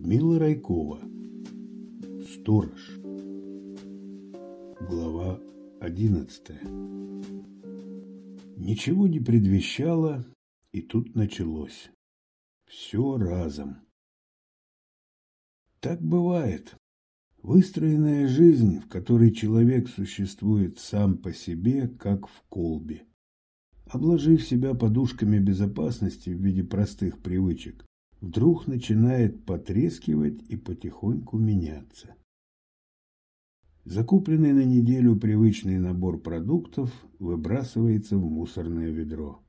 Людмила Райкова. Сторож. Глава одиннадцатая. Ничего не предвещало, и тут началось. Все разом. Так бывает. Выстроенная жизнь, в которой человек существует сам по себе, как в колбе. Обложив себя подушками безопасности в виде простых привычек, вдруг начинает потрескивать и потихоньку меняться. Закупленный на неделю привычный набор продуктов выбрасывается в мусорное ведро.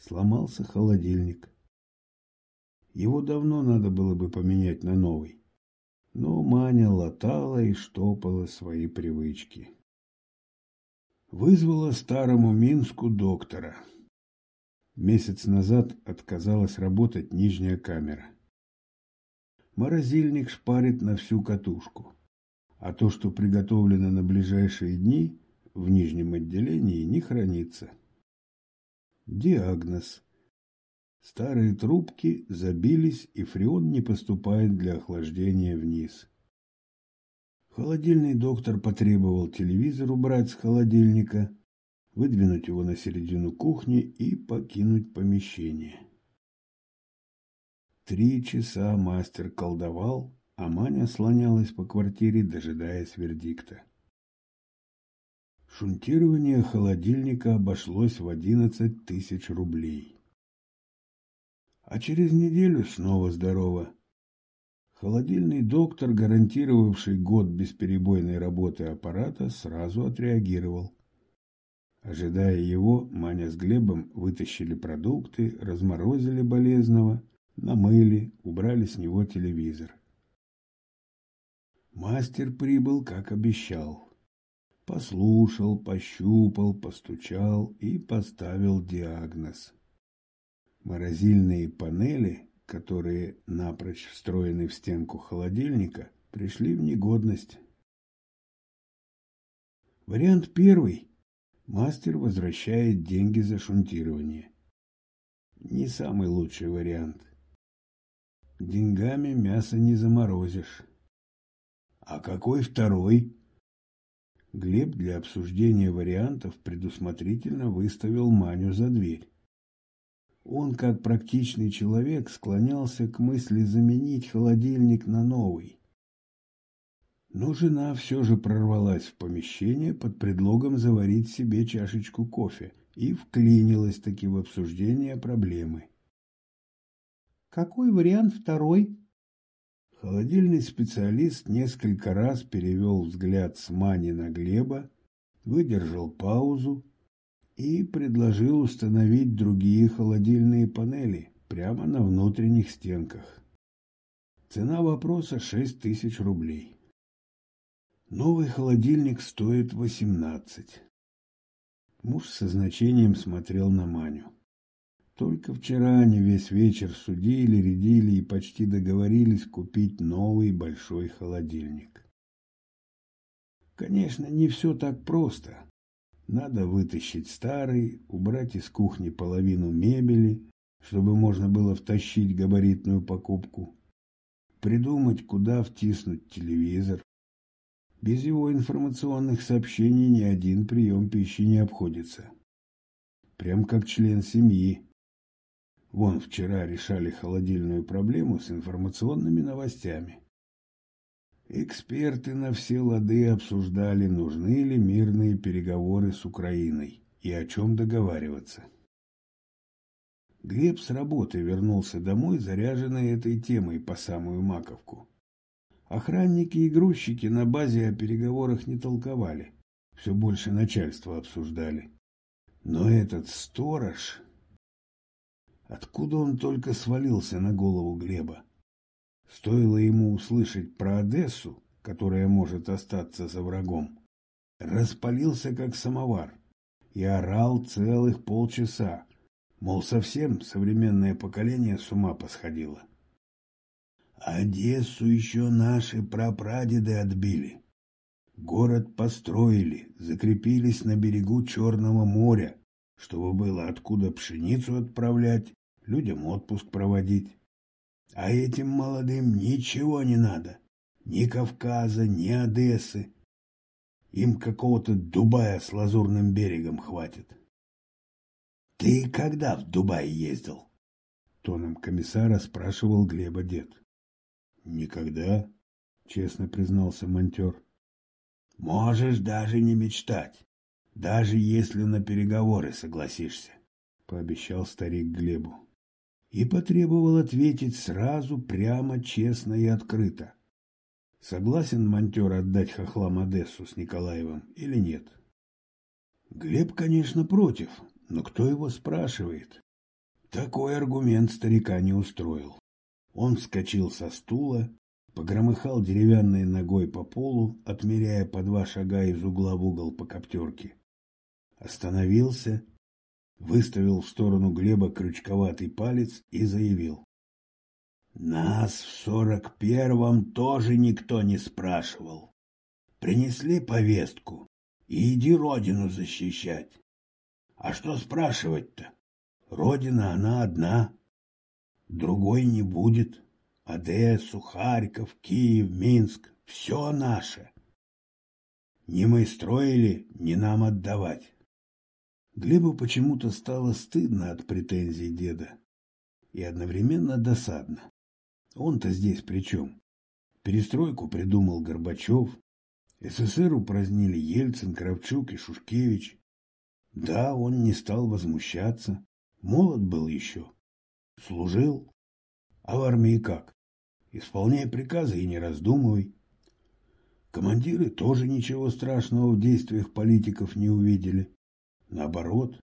Сломался холодильник. Его давно надо было бы поменять на новый. Но Маня латала и штопала свои привычки. Вызвала старому Минску доктора. Месяц назад отказалась работать нижняя камера. Морозильник шпарит на всю катушку. А то, что приготовлено на ближайшие дни, в нижнем отделении не хранится. Диагноз. Старые трубки забились, и фреон не поступает для охлаждения вниз. Холодильный доктор потребовал телевизор убрать с холодильника, выдвинуть его на середину кухни и покинуть помещение. Три часа мастер колдовал, а Маня слонялась по квартире, дожидаясь вердикта. Шунтирование холодильника обошлось в одиннадцать тысяч рублей. А через неделю снова здорово. Холодильный доктор, гарантировавший год бесперебойной работы аппарата, сразу отреагировал. Ожидая его, Маня с Глебом вытащили продукты, разморозили болезного, намыли, убрали с него телевизор. Мастер прибыл, как обещал. Послушал, пощупал, постучал и поставил диагноз. Морозильные панели, которые напрочь встроены в стенку холодильника, пришли в негодность. Вариант первый – Мастер возвращает деньги за шунтирование. Не самый лучший вариант. Деньгами мясо не заморозишь. А какой второй? Глеб для обсуждения вариантов предусмотрительно выставил Маню за дверь. Он, как практичный человек, склонялся к мысли заменить холодильник на новый. Но жена все же прорвалась в помещение под предлогом заварить себе чашечку кофе и вклинилась таки в обсуждение проблемы. «Какой вариант второй?» Холодильный специалист несколько раз перевел взгляд с Мани на Глеба, выдержал паузу и предложил установить другие холодильные панели прямо на внутренних стенках. Цена вопроса шесть тысяч рублей. Новый холодильник стоит восемнадцать. Муж со значением смотрел на Маню. Только вчера они весь вечер судили, рядили и почти договорились купить новый большой холодильник. Конечно, не все так просто. Надо вытащить старый, убрать из кухни половину мебели, чтобы можно было втащить габаритную покупку, придумать, куда втиснуть телевизор, без его информационных сообщений ни один прием пищи не обходится. Прям как член семьи. Вон вчера решали холодильную проблему с информационными новостями. Эксперты на все лады обсуждали, нужны ли мирные переговоры с Украиной и о чем договариваться. Глеб с работы вернулся домой, заряженный этой темой по самую маковку. Охранники и грузчики на базе о переговорах не толковали. Все больше начальства обсуждали. Но этот сторож... Откуда он только свалился на голову Глеба? Стоило ему услышать про Одессу, которая может остаться за врагом. Распалился, как самовар, и орал целых полчаса, мол, совсем современное поколение с ума посходило. Одессу еще наши прапрадеды отбили. Город построили, закрепились на берегу Черного моря, чтобы было откуда пшеницу отправлять, людям отпуск проводить. А этим молодым ничего не надо. Ни Кавказа, ни Одессы. Им какого-то Дубая с лазурным берегом хватит. Ты когда в Дубай ездил? Тоном комиссара спрашивал Глеба дед. Никогда, честно признался монтер. Можешь даже не мечтать, даже если на переговоры согласишься, пообещал старик Глебу. И потребовал ответить сразу, прямо, честно и открыто. Согласен монтер отдать хохлам Одессу с Николаевым или нет? Глеб, конечно, против, но кто его спрашивает? Такой аргумент старика не устроил. Он вскочил со стула, погромыхал деревянной ногой по полу, отмеряя по два шага из угла в угол по коптерке. Остановился, выставил в сторону Глеба крючковатый палец и заявил. «Нас в сорок первом тоже никто не спрашивал. Принесли повестку и иди родину защищать. А что спрашивать-то? Родина она одна, другой не будет. Одессу, Харьков, Киев, Минск — все наше. Не мы строили, не нам отдавать. Глебу почему-то стало стыдно от претензий деда и одновременно досадно. Он-то здесь при чем? Перестройку придумал Горбачев, СССР упразднили Ельцин, Кравчук и Шушкевич. Да, он не стал возмущаться, Молод был еще. Служил. А в армии как? Исполняй приказы и не раздумывай. Командиры тоже ничего страшного в действиях политиков не увидели. Наоборот,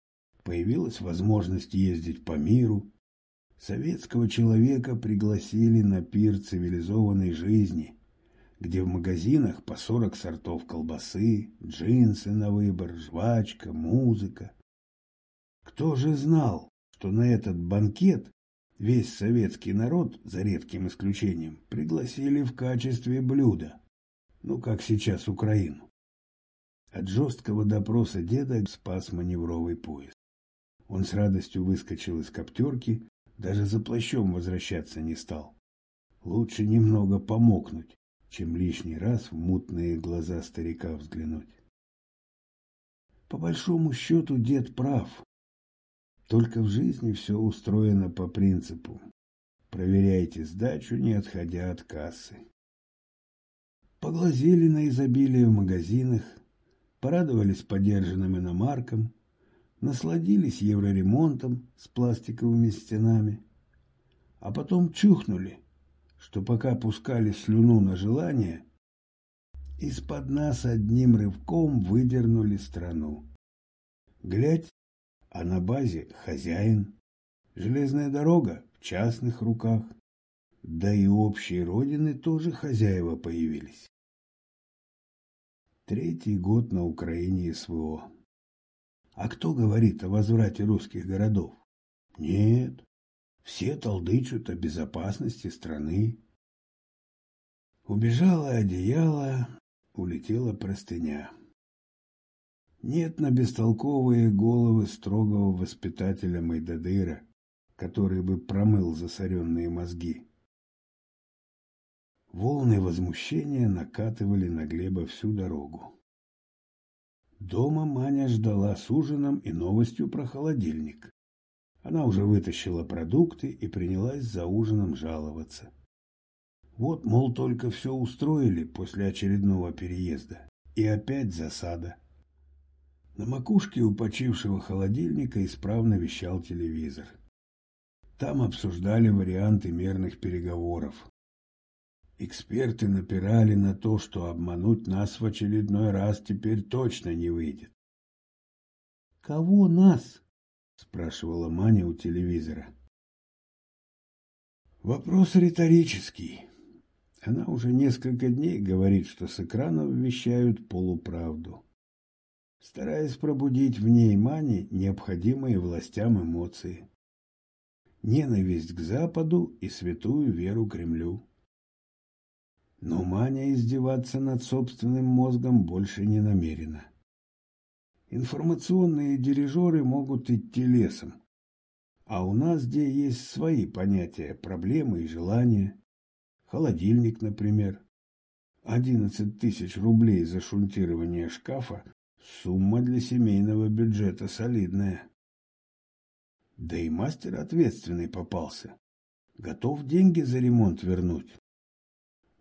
появилась возможность ездить по миру. Советского человека пригласили на пир цивилизованной жизни, где в магазинах по сорок сортов колбасы, джинсы на выбор, жвачка, музыка. Кто же знал, что на этот банкет весь советский народ, за редким исключением, пригласили в качестве блюда, ну, как сейчас Украину. От жесткого допроса деда спас маневровый поезд. Он с радостью выскочил из коптерки, даже за плащом возвращаться не стал. Лучше немного помокнуть, чем лишний раз в мутные глаза старика взглянуть. По большому счету дед прав. Только в жизни все устроено по принципу «проверяйте сдачу, не отходя от кассы». Поглазели на изобилие в магазинах, порадовались подержанным иномаркам, насладились евроремонтом с пластиковыми стенами, а потом чухнули, что пока пускали слюну на желание, из-под нас одним рывком выдернули страну. Глядь, а на базе хозяин. Железная дорога в частных руках. Да и общей родины тоже хозяева появились. Третий год на Украине СВО. А кто говорит о возврате русских городов? Нет, все толдычут о безопасности страны. Убежало одеяло, улетела простыня. Нет на бестолковые головы строгого воспитателя Майдадыра, который бы промыл засоренные мозги. Волны возмущения накатывали на Глеба всю дорогу. Дома Маня ждала с ужином и новостью про холодильник. Она уже вытащила продукты и принялась за ужином жаловаться. Вот, мол, только все устроили после очередного переезда. И опять засада. На макушке у почившего холодильника исправно вещал телевизор. Там обсуждали варианты мирных переговоров. Эксперты напирали на то, что обмануть нас в очередной раз теперь точно не выйдет. «Кого нас?» – спрашивала Маня у телевизора. Вопрос риторический. Она уже несколько дней говорит, что с экранов вещают полуправду стараясь пробудить в ней Мане необходимые властям эмоции. Ненависть к Западу и святую веру Кремлю. Но Маня издеваться над собственным мозгом больше не намерена. Информационные дирижеры могут идти лесом. А у нас где есть свои понятия, проблемы и желания. Холодильник, например. Одиннадцать тысяч рублей за шунтирование шкафа – сумма для семейного бюджета солидная. Да и мастер ответственный попался. Готов деньги за ремонт вернуть.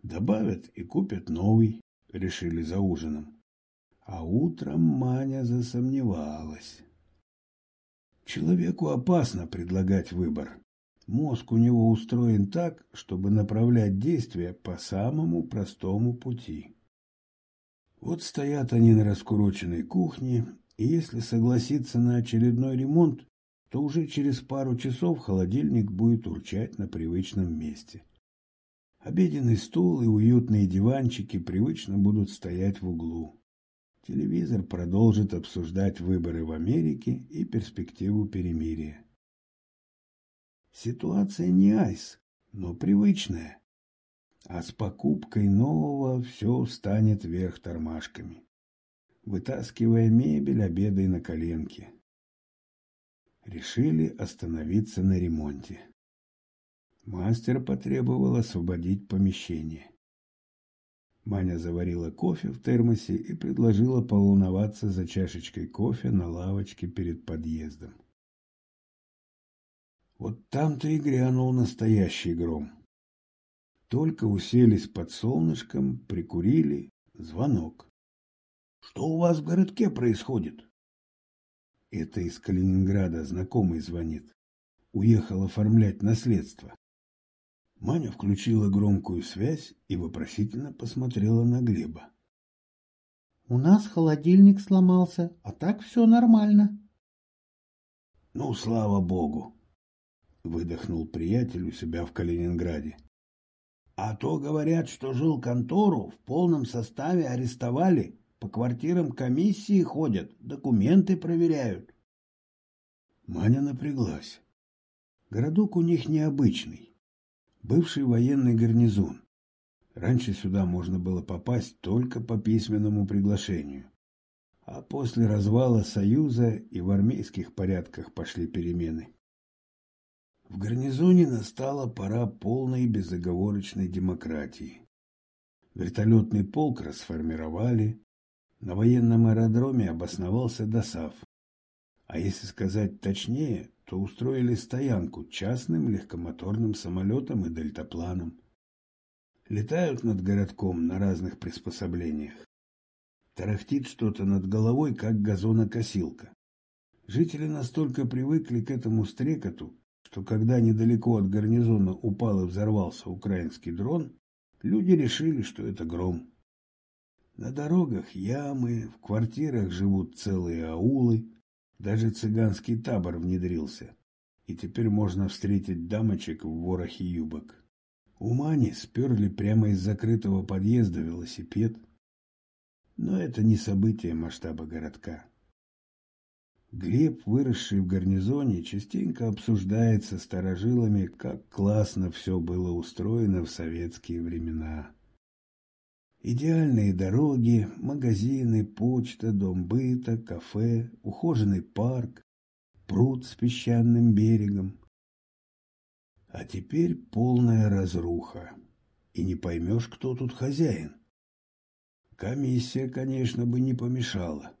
Добавят и купят новый, решили за ужином. А утром Маня засомневалась. Человеку опасно предлагать выбор. Мозг у него устроен так, чтобы направлять действия по самому простому пути. Вот стоят они на раскуроченной кухне, и если согласиться на очередной ремонт, то уже через пару часов холодильник будет урчать на привычном месте. Обеденный стол и уютные диванчики привычно будут стоять в углу. Телевизор продолжит обсуждать выборы в Америке и перспективу перемирия. Ситуация не айс, но привычная. А с покупкой нового все встанет вверх тормашками. Вытаскивая мебель, обедай на коленке. Решили остановиться на ремонте. Мастер потребовал освободить помещение. Маня заварила кофе в термосе и предложила поволноваться за чашечкой кофе на лавочке перед подъездом. Вот там-то и грянул настоящий гром. Только уселись под солнышком, прикурили, звонок. «Что у вас в городке происходит?» Это из Калининграда знакомый звонит. Уехал оформлять наследство. Маня включила громкую связь и вопросительно посмотрела на Глеба. «У нас холодильник сломался, а так все нормально». «Ну, слава богу!» — выдохнул приятель у себя в Калининграде. «А то говорят, что жил контору в полном составе арестовали, по квартирам комиссии ходят, документы проверяют». Маня напряглась. Городок у них необычный бывший военный гарнизон. Раньше сюда можно было попасть только по письменному приглашению. А после развала Союза и в армейских порядках пошли перемены. В гарнизоне настала пора полной безоговорочной демократии. Вертолетный полк расформировали, на военном аэродроме обосновался ДОСАВ. А если сказать точнее, то устроили стоянку частным легкомоторным самолетом и дельтапланом. Летают над городком на разных приспособлениях. Тарахтит что-то над головой, как газонокосилка. Жители настолько привыкли к этому стрекоту, что когда недалеко от гарнизона упал и взорвался украинский дрон, люди решили, что это гром. На дорогах ямы, в квартирах живут целые аулы, даже цыганский табор внедрился, и теперь можно встретить дамочек в ворохе юбок. У Мани сперли прямо из закрытого подъезда велосипед. Но это не событие масштаба городка. Глеб, выросший в гарнизоне, частенько обсуждает со старожилами, как классно все было устроено в советские времена. Идеальные дороги, магазины, почта, дом быта, кафе, ухоженный парк, пруд с песчаным берегом. А теперь полная разруха, и не поймешь, кто тут хозяин. Комиссия, конечно, бы не помешала.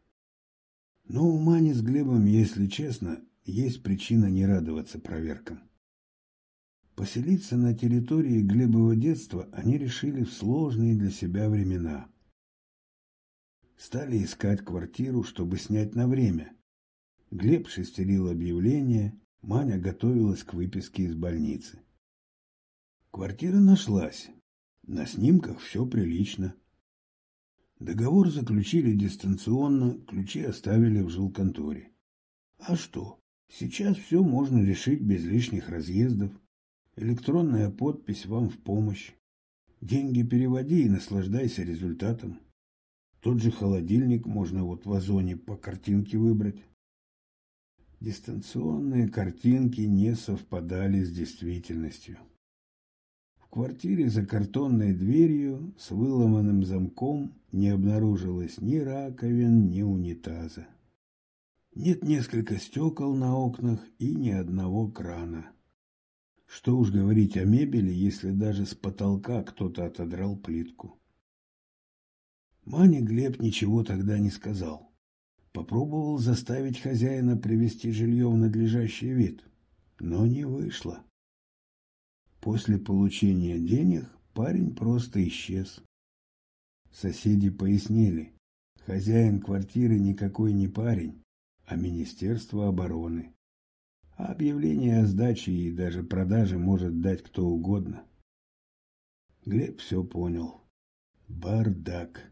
Но у Мани с Глебом, если честно, есть причина не радоваться проверкам. Поселиться на территории Глебова детства они решили в сложные для себя времена. Стали искать квартиру, чтобы снять на время. Глеб шестерил объявление, Маня готовилась к выписке из больницы. Квартира нашлась. На снимках все прилично. Договор заключили дистанционно, ключи оставили в жилконторе. А что, сейчас все можно решить без лишних разъездов. Электронная подпись вам в помощь. Деньги переводи и наслаждайся результатом. Тот же холодильник можно вот в озоне по картинке выбрать. Дистанционные картинки не совпадали с действительностью. Квартире за картонной дверью с выломанным замком не обнаружилось ни раковин, ни унитаза. Нет несколько стекол на окнах и ни одного крана. Что уж говорить о мебели, если даже с потолка кто-то отодрал плитку. Мане Глеб ничего тогда не сказал. Попробовал заставить хозяина привести жилье в надлежащий вид, но не вышло. После получения денег парень просто исчез. Соседи пояснили, хозяин квартиры никакой не парень, а Министерство обороны. А объявление о сдаче и даже продаже может дать кто угодно. Глеб все понял. Бардак.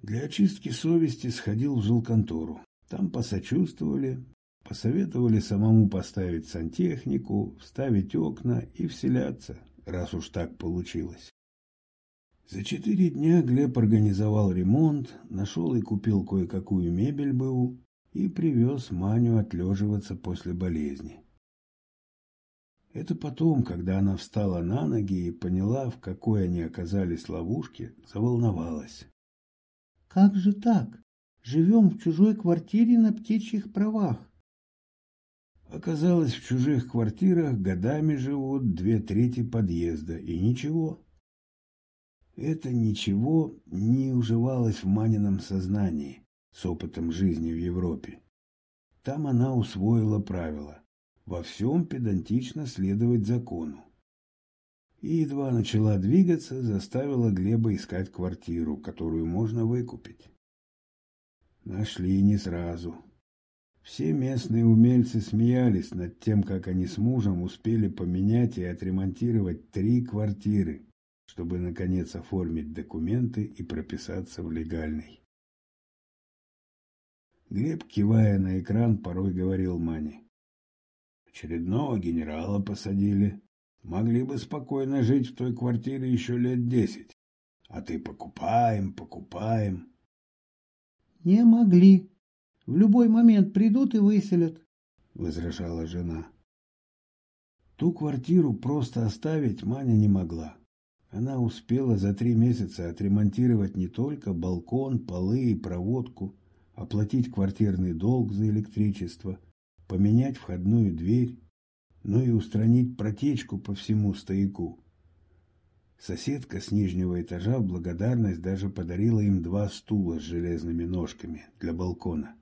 Для очистки совести сходил в жилконтору. Там посочувствовали, посоветовали самому поставить сантехнику, вставить окна и вселяться, раз уж так получилось. За четыре дня Глеб организовал ремонт, нашел и купил кое-какую мебель БУ и привез Маню отлеживаться после болезни. Это потом, когда она встала на ноги и поняла, в какой они оказались ловушке, заволновалась. «Как же так? Живем в чужой квартире на птичьих правах». Оказалось, в чужих квартирах годами живут две трети подъезда, и ничего. Это ничего не уживалось в Манином сознании с опытом жизни в Европе. Там она усвоила правила во всем педантично следовать закону. И едва начала двигаться, заставила Глеба искать квартиру, которую можно выкупить. Нашли не сразу. Все местные умельцы смеялись над тем, как они с мужем успели поменять и отремонтировать три квартиры чтобы, наконец, оформить документы и прописаться в легальной. Глеб, кивая на экран, порой говорил Мане. Очередного генерала посадили. Могли бы спокойно жить в той квартире еще лет десять. А ты покупаем, покупаем. Не могли. В любой момент придут и выселят, возражала жена. Ту квартиру просто оставить Маня не могла. Она успела за три месяца отремонтировать не только балкон, полы и проводку, оплатить квартирный долг за электричество, поменять входную дверь, но и устранить протечку по всему стояку. Соседка с нижнего этажа в благодарность даже подарила им два стула с железными ножками для балкона.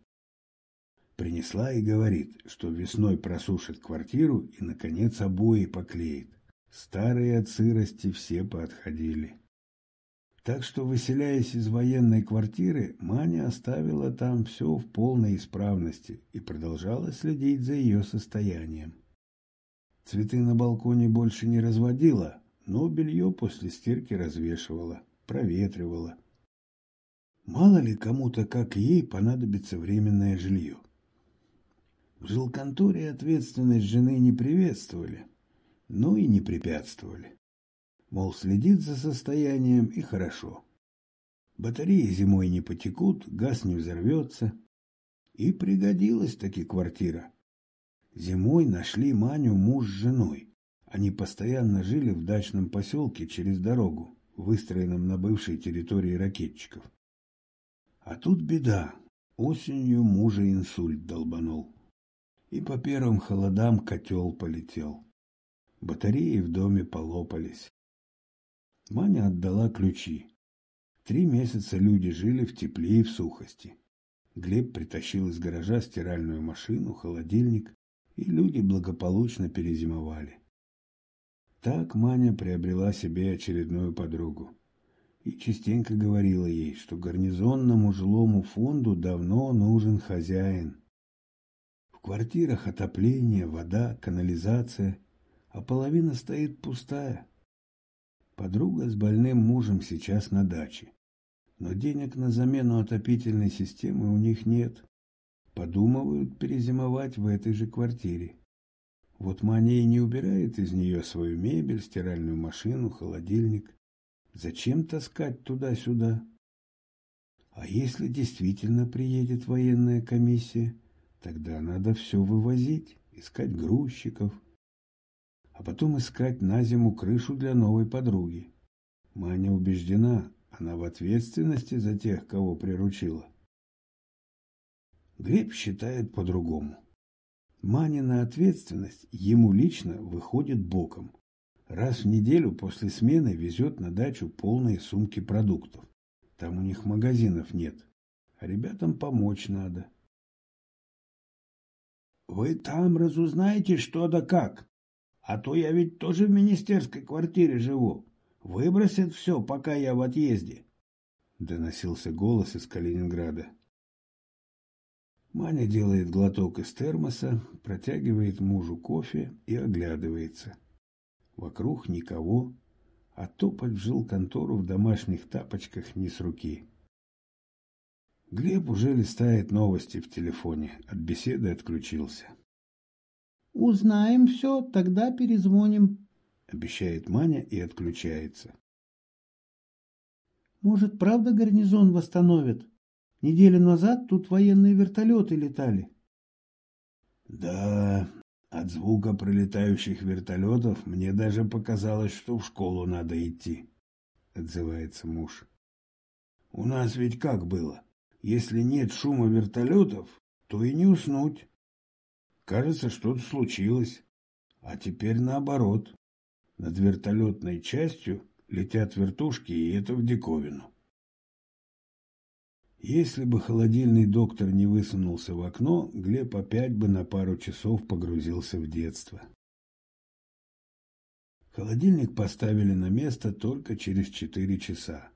Принесла и говорит, что весной просушит квартиру и, наконец, обои поклеит. Старые от сырости все поотходили. Так что, выселяясь из военной квартиры, Маня оставила там все в полной исправности и продолжала следить за ее состоянием. Цветы на балконе больше не разводила, но белье после стирки развешивала, проветривала. Мало ли кому-то, как ей, понадобится временное жилье. В жилконторе ответственность жены не приветствовали, но и не препятствовали. Мол, следит за состоянием и хорошо. Батареи зимой не потекут, газ не взорвется. И пригодилась таки квартира. Зимой нашли Маню муж с женой. Они постоянно жили в дачном поселке через дорогу, выстроенном на бывшей территории ракетчиков. А тут беда. Осенью мужа инсульт долбанул. И по первым холодам котел полетел. Батареи в доме полопались. Маня отдала ключи. Три месяца люди жили в тепле и в сухости. Глеб притащил из гаража стиральную машину, холодильник, и люди благополучно перезимовали. Так Маня приобрела себе очередную подругу. И частенько говорила ей, что гарнизонному жилому фонду давно нужен хозяин. Квартирах отопление, вода, канализация – а половина стоит пустая. Подруга с больным мужем сейчас на даче. Но денег на замену отопительной системы у них нет. Подумывают перезимовать в этой же квартире. Вот Маня и не убирает из нее свою мебель, стиральную машину, холодильник. Зачем таскать туда-сюда? А если действительно приедет военная комиссия, тогда надо все вывозить, искать грузчиков, а потом искать на зиму крышу для новой подруги. Маня убеждена, она в ответственности за тех, кого приручила. Глеб считает по-другому. Манина ответственность ему лично выходит боком. Раз в неделю после смены везет на дачу полные сумки продуктов. Там у них магазинов нет. А ребятам помочь надо. Вы там разузнаете что да как. А то я ведь тоже в министерской квартире живу. Выбросят все, пока я в отъезде. Доносился голос из Калининграда. Маня делает глоток из термоса, протягивает мужу кофе и оглядывается. Вокруг никого, а топать в жилконтору в домашних тапочках не с руки. Глеб уже листает новости в телефоне, от беседы отключился. «Узнаем все, тогда перезвоним», — обещает Маня и отключается. «Может, правда гарнизон восстановят?» Неделю назад тут военные вертолеты летали. Да, от звука пролетающих вертолетов мне даже показалось, что в школу надо идти, отзывается муж. У нас ведь как было? Если нет шума вертолетов, то и не уснуть. Кажется, что-то случилось. А теперь наоборот. Над вертолетной частью летят вертушки, и это в диковину. Если бы холодильный доктор не высунулся в окно, Глеб опять бы на пару часов погрузился в детство. Холодильник поставили на место только через четыре часа.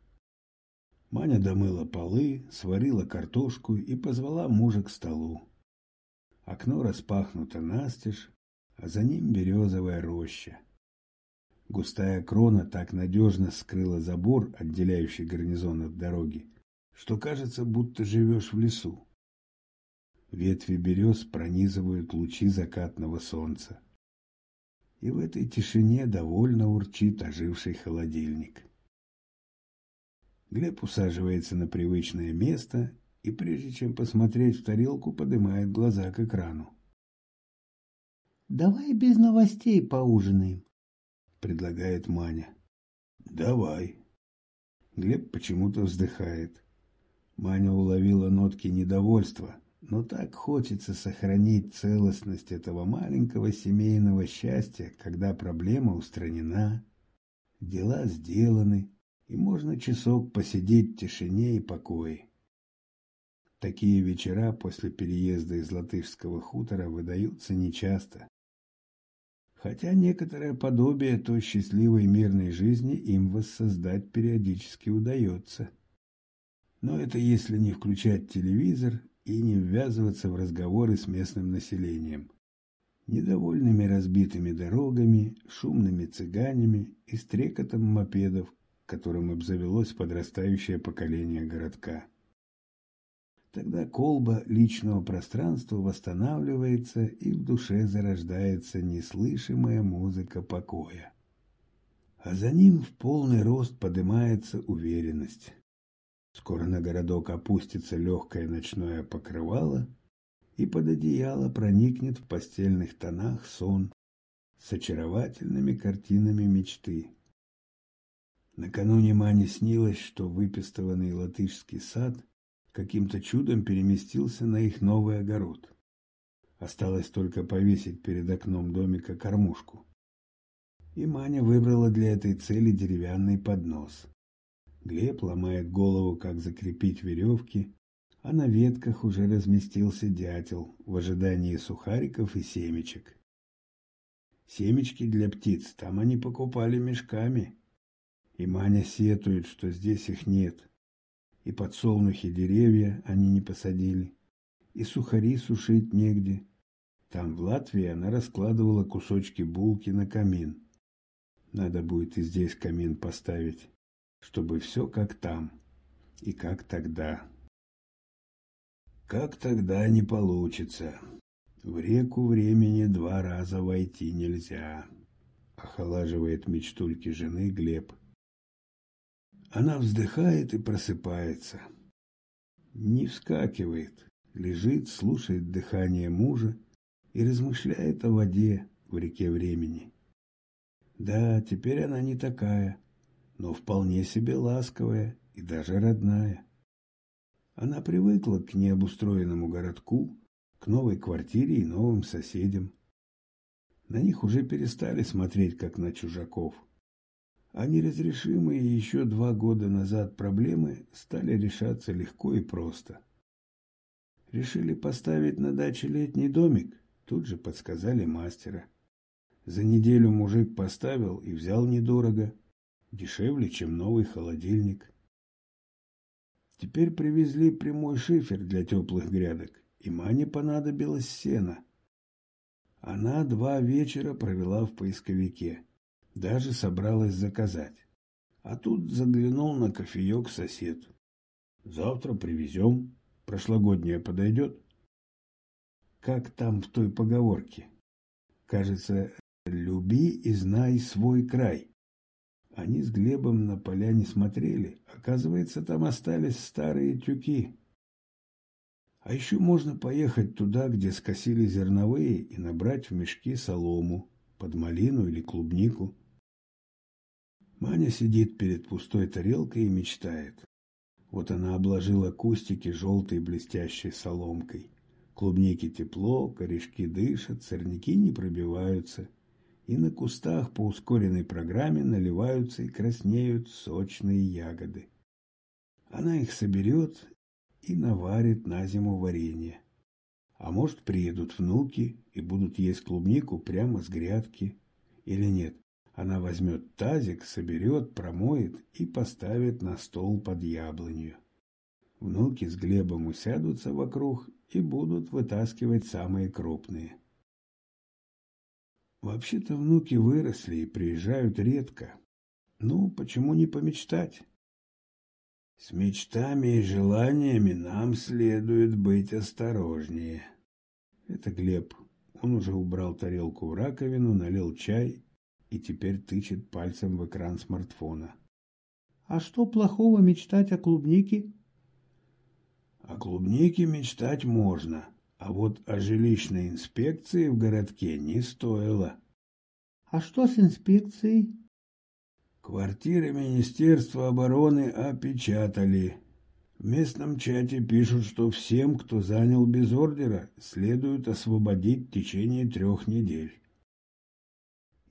Маня домыла полы, сварила картошку и позвала мужа к столу. Окно распахнуто настежь, а за ним березовая роща. Густая крона так надежно скрыла забор, отделяющий гарнизон от дороги, что кажется, будто живешь в лесу. Ветви берез пронизывают лучи закатного солнца. И в этой тишине довольно урчит оживший холодильник. Глеб усаживается на привычное место и, прежде чем посмотреть в тарелку, поднимает глаза к экрану. «Давай без новостей поужинаем», — предлагает Маня. «Давай». Глеб почему-то вздыхает. Маня уловила нотки недовольства, но так хочется сохранить целостность этого маленького семейного счастья, когда проблема устранена, дела сделаны, и можно часок посидеть в тишине и покое. Такие вечера после переезда из Латышского хутора выдаются нечасто. Хотя некоторое подобие той счастливой мирной жизни им воссоздать периодически удается. Но это если не включать телевизор и не ввязываться в разговоры с местным населением. Недовольными разбитыми дорогами, шумными цыганями и стрекотом мопедов, которым обзавелось подрастающее поколение городка. Тогда колба личного пространства восстанавливается, и в душе зарождается неслышимая музыка покоя. А за ним в полный рост поднимается уверенность. Скоро на городок опустится легкое ночное покрывало, и под одеяло проникнет в постельных тонах сон с очаровательными картинами мечты. Накануне Мане снилось, что выпестованный латышский сад каким-то чудом переместился на их новый огород. Осталось только повесить перед окном домика кормушку. И Маня выбрала для этой цели деревянный поднос. Глеб ломает голову, как закрепить веревки, а на ветках уже разместился дятел в ожидании сухариков и семечек. Семечки для птиц там они покупали мешками. И Маня сетует, что здесь их нет. И подсолнухи деревья они не посадили. И сухари сушить негде. Там, в Латвии, она раскладывала кусочки булки на камин. Надо будет и здесь камин поставить чтобы все как там и как тогда. Как тогда не получится. В реку времени два раза войти нельзя, охолаживает мечтульки жены Глеб. Она вздыхает и просыпается. Не вскакивает, лежит, слушает дыхание мужа и размышляет о воде в реке времени. Да, теперь она не такая, но вполне себе ласковая и даже родная. Она привыкла к необустроенному городку, к новой квартире и новым соседям. На них уже перестали смотреть, как на чужаков. А неразрешимые еще два года назад проблемы стали решаться легко и просто. Решили поставить на даче летний домик, тут же подсказали мастера. За неделю мужик поставил и взял недорого, дешевле, чем новый холодильник. Теперь привезли прямой шифер для теплых грядок, и Мане понадобилось сено. Она два вечера провела в поисковике, даже собралась заказать. А тут заглянул на кофеек сосед. Завтра привезем. Прошлогодняя подойдет? Как там в той поговорке? Кажется, люби и знай свой край. Они с Глебом на поляне смотрели. Оказывается, там остались старые тюки. А еще можно поехать туда, где скосили зерновые, и набрать в мешки солому, под малину или клубнику. Маня сидит перед пустой тарелкой и мечтает. Вот она обложила кустики желтой блестящей соломкой. Клубники тепло, корешки дышат, сорняки не пробиваются — и на кустах по ускоренной программе наливаются и краснеют сочные ягоды. Она их соберет и наварит на зиму варенье. А может, приедут внуки и будут есть клубнику прямо с грядки. Или нет, она возьмет тазик, соберет, промоет и поставит на стол под яблонью. Внуки с Глебом усядутся вокруг и будут вытаскивать самые крупные. Вообще-то внуки выросли и приезжают редко. Ну, почему не помечтать? С мечтами и желаниями нам следует быть осторожнее. Это Глеб. Он уже убрал тарелку в раковину, налил чай и теперь тычет пальцем в экран смартфона. А что плохого мечтать о клубнике? О клубнике мечтать можно, а вот о жилищной инспекции в городке не стоило. А что с инспекцией? Квартиры Министерства обороны опечатали. В местном чате пишут, что всем, кто занял без ордера, следует освободить в течение трех недель.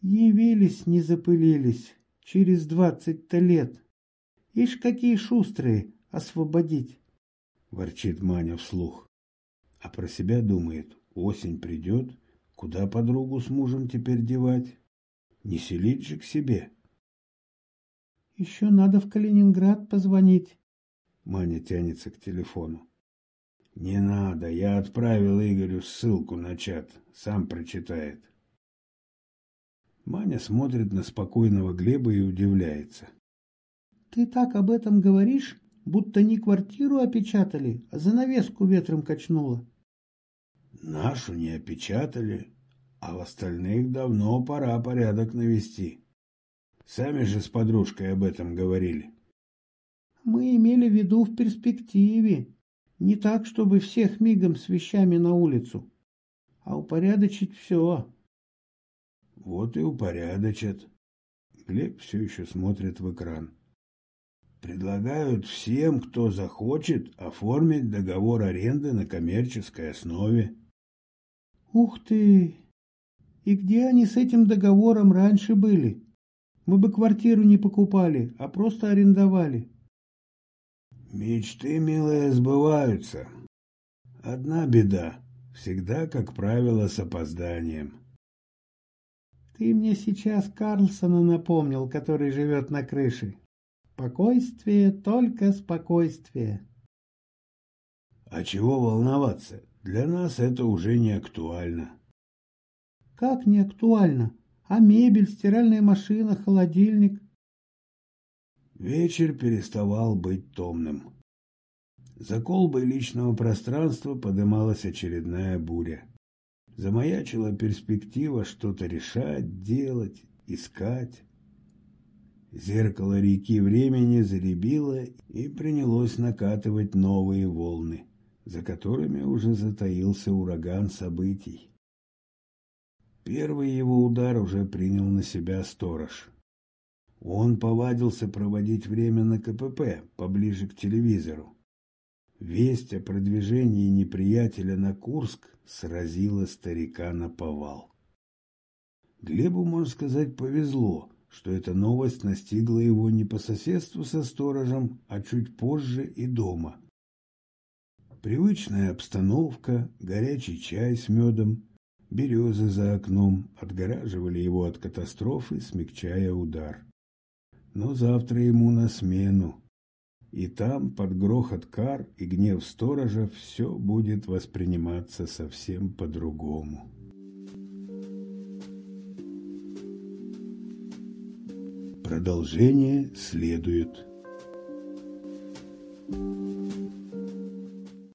Явились, не запылились, через двадцать-то лет. Ишь, какие шустрые, освободить. Ворчит Маня вслух а про себя думает, осень придет, куда подругу с мужем теперь девать? Не селить же к себе. Еще надо в Калининград позвонить. Маня тянется к телефону. Не надо, я отправил Игорю ссылку на чат, сам прочитает. Маня смотрит на спокойного Глеба и удивляется. Ты так об этом говоришь, будто не квартиру опечатали, а занавеску ветром качнуло. Нашу не опечатали, а в остальных давно пора порядок навести. Сами же с подружкой об этом говорили. Мы имели в виду в перспективе. Не так, чтобы всех мигом с вещами на улицу, а упорядочить все. Вот и упорядочат. Глеб все еще смотрит в экран. Предлагают всем, кто захочет, оформить договор аренды на коммерческой основе. Ух ты! И где они с этим договором раньше были? Мы бы квартиру не покупали, а просто арендовали. Мечты, милые, сбываются. Одна беда. Всегда, как правило, с опозданием. Ты мне сейчас Карлсона напомнил, который живет на крыше. Спокойствие, только спокойствие. А чего волноваться? Для нас это уже не актуально. Как не актуально? А мебель, стиральная машина, холодильник? Вечер переставал быть томным. За колбой личного пространства подымалась очередная буря. Замаячила перспектива что-то решать, делать, искать. Зеркало реки времени заребило и принялось накатывать новые волны, за которыми уже затаился ураган событий. Первый его удар уже принял на себя сторож. Он повадился проводить время на КПП, поближе к телевизору. Весть о продвижении неприятеля на Курск сразила старика на повал. Глебу, можно сказать, повезло, что эта новость настигла его не по соседству со сторожем, а чуть позже и дома. Привычная обстановка, горячий чай с медом, березы за окном отгораживали его от катастрофы, смягчая удар. Но завтра ему на смену, и там, под грохот кар и гнев сторожа, все будет восприниматься совсем по-другому. Продолжение следует.